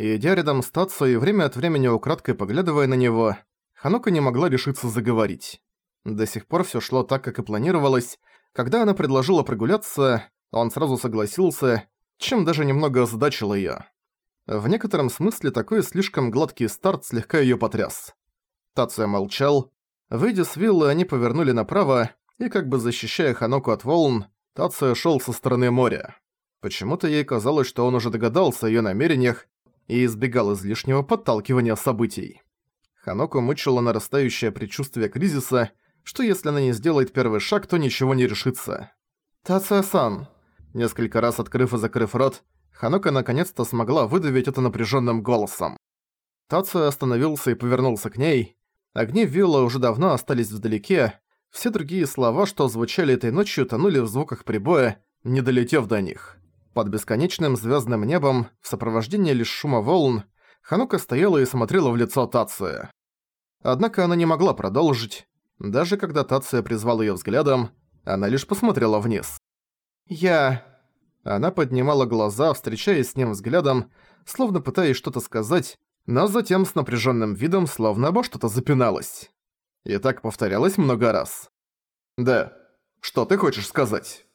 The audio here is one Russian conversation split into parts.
Идя рядом с Тацу и время от времени украдкой поглядывая на него, Ханока не могла решиться заговорить. До сих пор всё шло так, как и планировалось. Когда она предложила прогуляться, он сразу согласился, чем даже немного озадачил её. В некотором смысле такой слишком гладкий старт слегка её потряс. Тацуя молчал. Выйдя с виллы, они повернули направо, и как бы защищая Ханоку от волн, Тацуя шёл со стороны моря. Почему-то ей казалось, что он уже догадался о её намерениях и избегал излишнего подталкивания событий. Ханоку мучило нарастающее предчувствие кризиса, что если она не сделает первый шаг, то ничего не решится. «Тацуя-сан!» Несколько раз открыв и закрыв рот, Ханока наконец-то смогла выдавить это напряженным голосом. Тацуя остановился и повернулся к ней. Огни вилла уже давно остались вдалеке, все другие слова, что звучали этой ночью, тонули в звуках прибоя, не долетев до них. Под бесконечным звездным небом, в сопровождении лишь шума волн, Ханука стояла и смотрела в лицо Тацуя. Однако она не могла продолжить. Даже когда Тация призвал её взглядом, она лишь посмотрела вниз. «Я...» Она поднимала глаза, встречаясь с ним взглядом, словно пытаясь что-то сказать, но затем с напряженным видом словно обо что-то запиналась. И так повторялось много раз. «Да, что ты хочешь сказать?»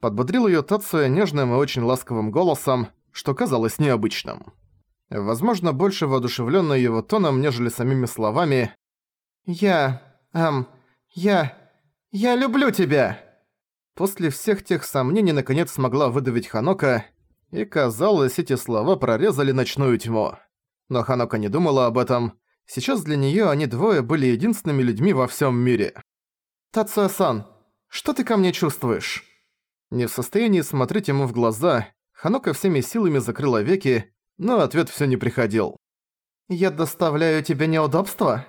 Подбодрил её Тация нежным и очень ласковым голосом, что казалось необычным. Возможно, больше воодушевлённо его тоном, нежели самими словами. «Я... эм... я... я люблю тебя!» После всех тех сомнений наконец смогла выдавить Ханока, и казалось, эти слова прорезали ночную тьму. Но Ханока не думала об этом. Сейчас для неё они двое были единственными людьми во всём мире. «Тацуя-сан, что ты ко мне чувствуешь?» Не в состоянии смотреть ему в глаза, Ханока всеми силами закрыла веки, но ответ всё не приходил. «Я доставляю тебе неудобства?»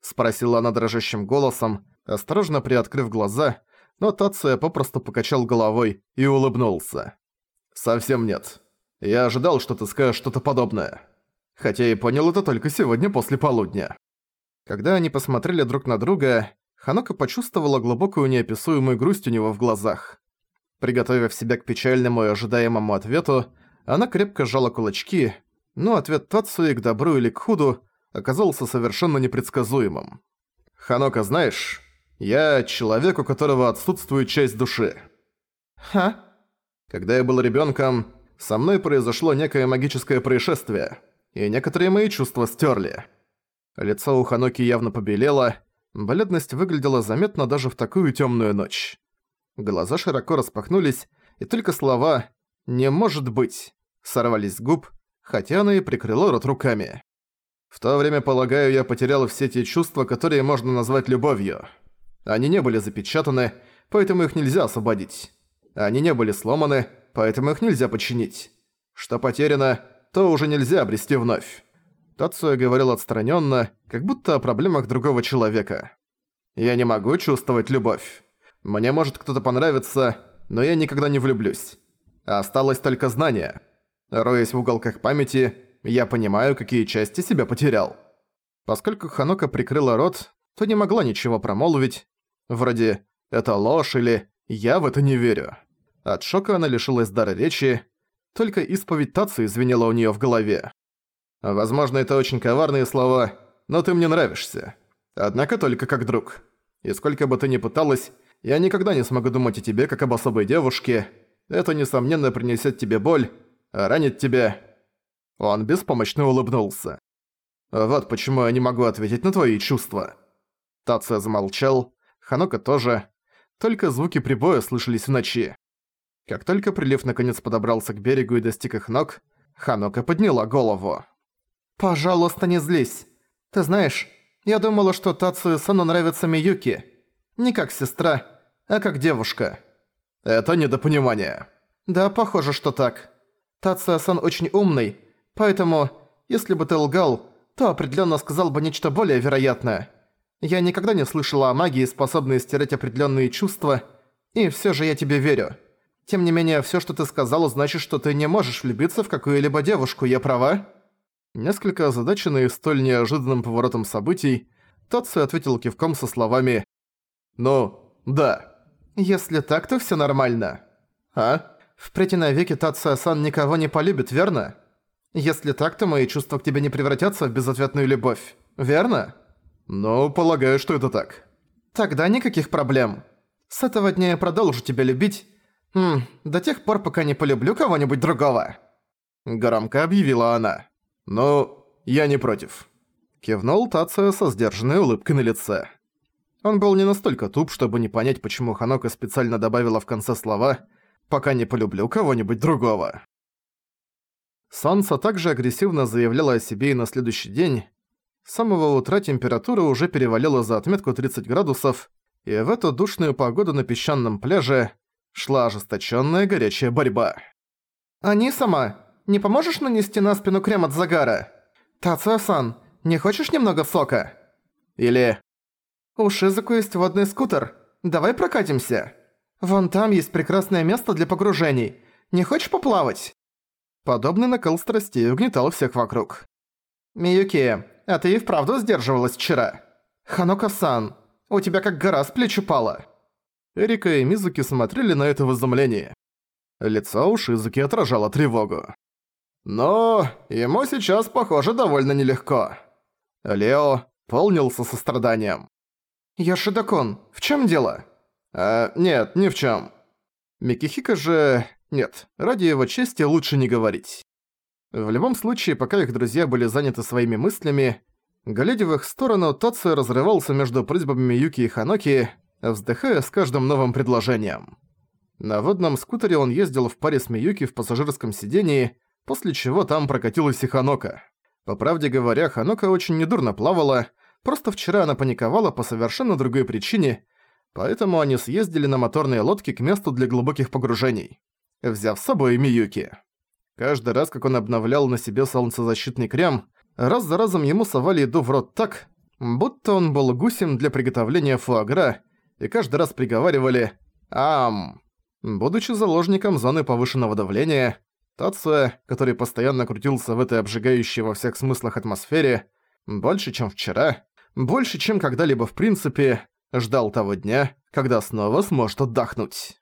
Спросила она дрожащим голосом, осторожно приоткрыв глаза, но Тация попросту покачал головой и улыбнулся. «Совсем нет. Я ожидал, что ты скажешь что-то подобное. Хотя и понял это только сегодня после полудня». Когда они посмотрели друг на друга, Ханока почувствовала глубокую неописуемую грусть у него в глазах. Приготовив себя к печальному и ожидаемому ответу, она крепко сжала кулачки, но ответ Тацуи к добру или к худу оказался совершенно непредсказуемым. «Ханока, знаешь, я человек, у которого отсутствует часть души». «Ха?» Когда я был ребенком, со мной произошло некое магическое происшествие, и некоторые мои чувства стерли. Лицо у Ханоки явно побелело, бледность выглядела заметно даже в такую темную ночь. Глаза широко распахнулись, и только слова «не может быть» сорвались с губ, хотя она и прикрыла рот руками. В то время, полагаю, я потерял все те чувства, которые можно назвать любовью. Они не были запечатаны, поэтому их нельзя освободить. Они не были сломаны, поэтому их нельзя починить. Что потеряно, то уже нельзя обрести вновь. Тацуя говорил отстраненно, как будто о проблемах другого человека. «Я не могу чувствовать любовь. Мне может кто-то понравиться, но я никогда не влюблюсь. Осталось только знание. Роясь в уголках памяти, я понимаю, какие части себя потерял. Поскольку Ханока прикрыла рот, то не могла ничего промолвить. Вроде «это ложь» или «я в это не верю». От шока она лишилась дара речи, только исповедь Тацу извинила у неё в голове. Возможно, это очень коварные слова, но ты мне нравишься. Однако только как друг. И сколько бы ты ни пыталась, я никогда не смогу думать о тебе как об особой девушке. Это, несомненно, принесет тебе боль, ранит тебя». Он беспомощно улыбнулся. «Вот почему я не могу ответить на твои чувства». Тация замолчал, Ханока тоже. Только звуки прибоя слышались в ночи. Как только прилив наконец подобрался к берегу и достиг их ног, Ханока подняла голову. «Пожалуйста, не злись. Ты знаешь, я думала, что Тацию-сану нравится Миюки. Не как сестра, а как девушка». «Это недопонимание». «Да, похоже, что так. Тация-сан очень умный, поэтому, если бы ты лгал, то определенно сказал бы нечто более вероятное. Я никогда не слышала о магии, способной стереть определенные чувства, и все же я тебе верю. Тем не менее, все, что ты сказал, значит, что ты не можешь влюбиться в какую-либо девушку, я права?» Несколько озадаченный столь неожиданным поворотом событий, Татсу ответил кивком со словами «Ну, да». «Если так, то все нормально». «А?» Впредь и навеки Тация-сан никого не полюбит, верно? Если так, то мои чувства к тебе не превратятся в безответную любовь, верно? Ну, полагаю, что это так. Тогда никаких проблем. С этого дня я продолжу тебя любить, хм, до тех пор, пока не полюблю кого-нибудь другого. Громко объявила она. Ну, я не против. Кивнул Тацио со сдержанной улыбкой на лице. Он был не настолько туп, чтобы не понять, почему Ханока специально добавила в конце слова «пока не полюблю кого-нибудь другого». Санса также агрессивно заявляла о себе и на следующий день. С самого утра температура уже перевалила за отметку 30 градусов, и в эту душную погоду на песчаном пляже шла ожесточенная горячая борьба. «Ани сама, не поможешь нанести на спину крем от загара? Тацуя-сан, не хочешь немного сока?» Или «У Шизуку есть водный скутер, давай прокатимся. Вон там есть прекрасное место для погружений. Не хочешь поплавать?» Подобный накал страстей угнетал всех вокруг. «Миюки, а ты и вправду сдерживалась вчера? Ханока-сан, у тебя как гора с плеч упала». Эрика и Мизуки смотрели на это в изумлении. Лицо у Шизуки отражало тревогу. «Но ему сейчас, похоже, довольно нелегко». Лео полнился состраданием. «Йошидакон, в чем дело?» «А, нет, ни в чем. Микихика же... Нет, ради его чести лучше не говорить. В любом случае, пока их друзья были заняты своими мыслями, глядя в их сторону, Тацию разрывался между просьбами Юки и Ханоки, вздыхая с каждым новым предложением. На водном скутере он ездил в паре с Миюки в пассажирском сидении, после чего там прокатилась и Ханока. По правде говоря, Ханока очень недурно плавала, просто вчера она паниковала по совершенно другой причине, поэтому они съездили на моторные лодки к месту для глубоких погружений взяв с собой Миюки. Каждый раз, как он обновлял на себе солнцезащитный крем, раз за разом ему совали еду в рот так, будто он был гусем для приготовления фуагра, и каждый раз приговаривали «Ам». Будучи заложником зоны повышенного давления, Тация, который постоянно крутился в этой обжигающей во всех смыслах атмосфере, больше, чем вчера, больше, чем когда-либо в принципе, ждал того дня, когда снова сможет отдохнуть.